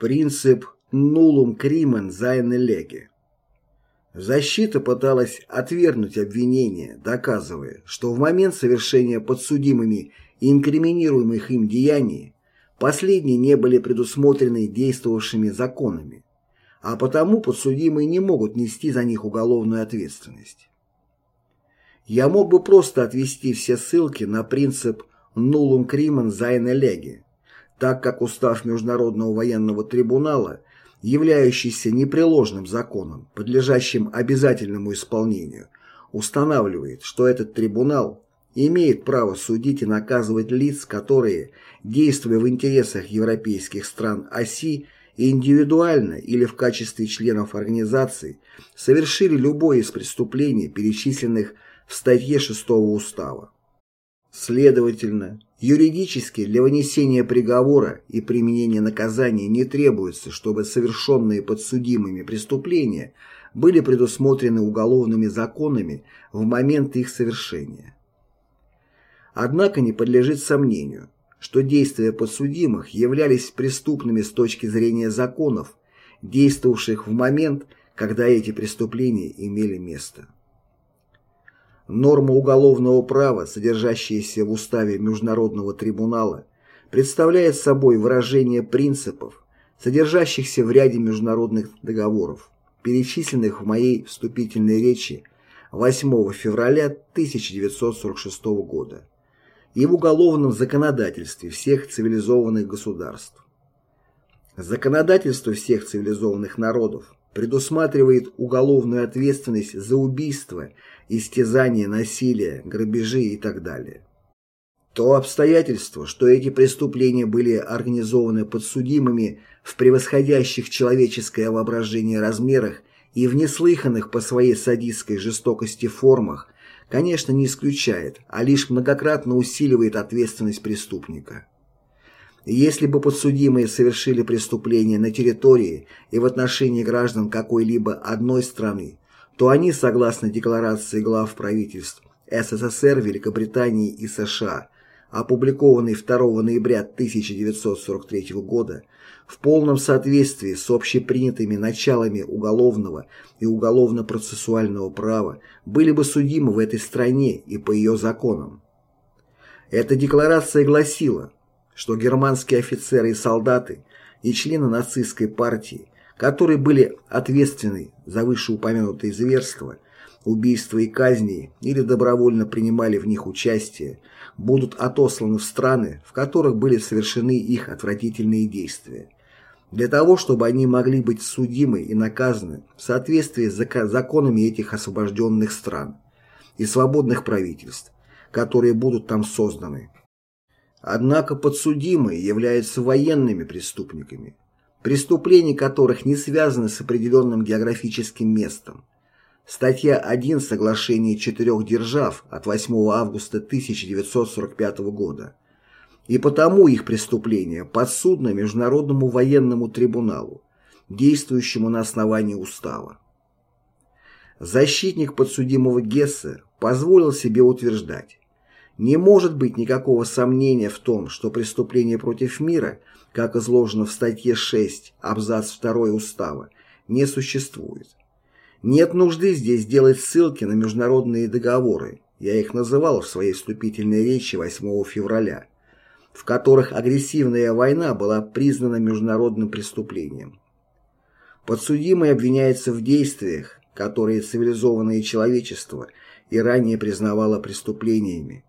Принцип «нулум кримен зайне леге». Защита пыталась отвергнуть обвинения, доказывая, что в момент совершения подсудимыми и инкриминируемых им деяний последние не были предусмотрены действовавшими законами, а потому подсудимые не могут нести за них уголовную ответственность. Я мог бы просто отвести все ссылки на принцип «нулум кримен зайне леге», так как устав Международного военного трибунала являющийся непреложным законом, подлежащим обязательному исполнению, устанавливает, что этот трибунал имеет право судить и наказывать лиц, которые, действуя в интересах европейских стран оси, индивидуально или в качестве членов организации, совершили любое из преступлений, перечисленных в статье 6 Устава. Следовательно, юридически для вынесения приговора и применения наказания не требуется, чтобы совершенные подсудимыми преступления были предусмотрены уголовными законами в момент их совершения. Однако не подлежит сомнению, что действия подсудимых являлись преступными с точки зрения законов, действовавших в момент, когда эти преступления имели место. Норма уголовного права, содержащаяся в уставе Международного трибунала, представляет собой выражение принципов, содержащихся в ряде международных договоров, перечисленных в моей вступительной речи 8 февраля 1946 года и в уголовном законодательстве всех цивилизованных государств. Законодательство всех цивилизованных народов предусматривает уголовную ответственность за убийство, истязание, насилие, грабежи и так далее. То обстоятельство, что эти преступления были организованы подсудимыми в превосходящих человеческое воображение размерах и в неслыханных по своей садистской жестокости формах, конечно, не исключает, а лишь многократно усиливает ответственность преступника. Если бы подсудимые совершили преступление на территории и в отношении граждан какой-либо одной страны, то они, согласно декларации глав правительств СССР, Великобритании и США, опубликованной 2 ноября 1943 года, в полном соответствии с общепринятыми началами уголовного и уголовно-процессуального права, были бы судимы в этой стране и по ее законам. Эта декларация гласила – что германские офицеры и солдаты и члены нацистской партии, которые были ответственны за вышеупомянутые зверства, убийства и казни или добровольно принимали в них участие, будут отосланы в страны, в которых были совершены их отвратительные действия, для того, чтобы они могли быть судимы и наказаны в соответствии с законами этих освобожденных стран и свободных правительств, которые будут там созданы. Однако подсудимые являются военными преступниками, преступления которых не связаны с определенным географическим местом. Статья 1 Соглашения четырех держав от 8 августа 1945 года. И потому их преступления подсудны Международному военному трибуналу, действующему на основании устава. Защитник подсудимого Гессе позволил себе утверждать, не может быть никакого сомнения в том, что преступление против мира, как изложено в статье 6, абзац 2 Устава, не существует. Нет нужды здесь делать ссылки на международные договоры, я их называл в своей вступительной речи 8 февраля, в которых агрессивная война была признана международным преступлением. Подсудимый обвиняется в действиях, которые цивилизованное человечество и ранее признавало преступлениями,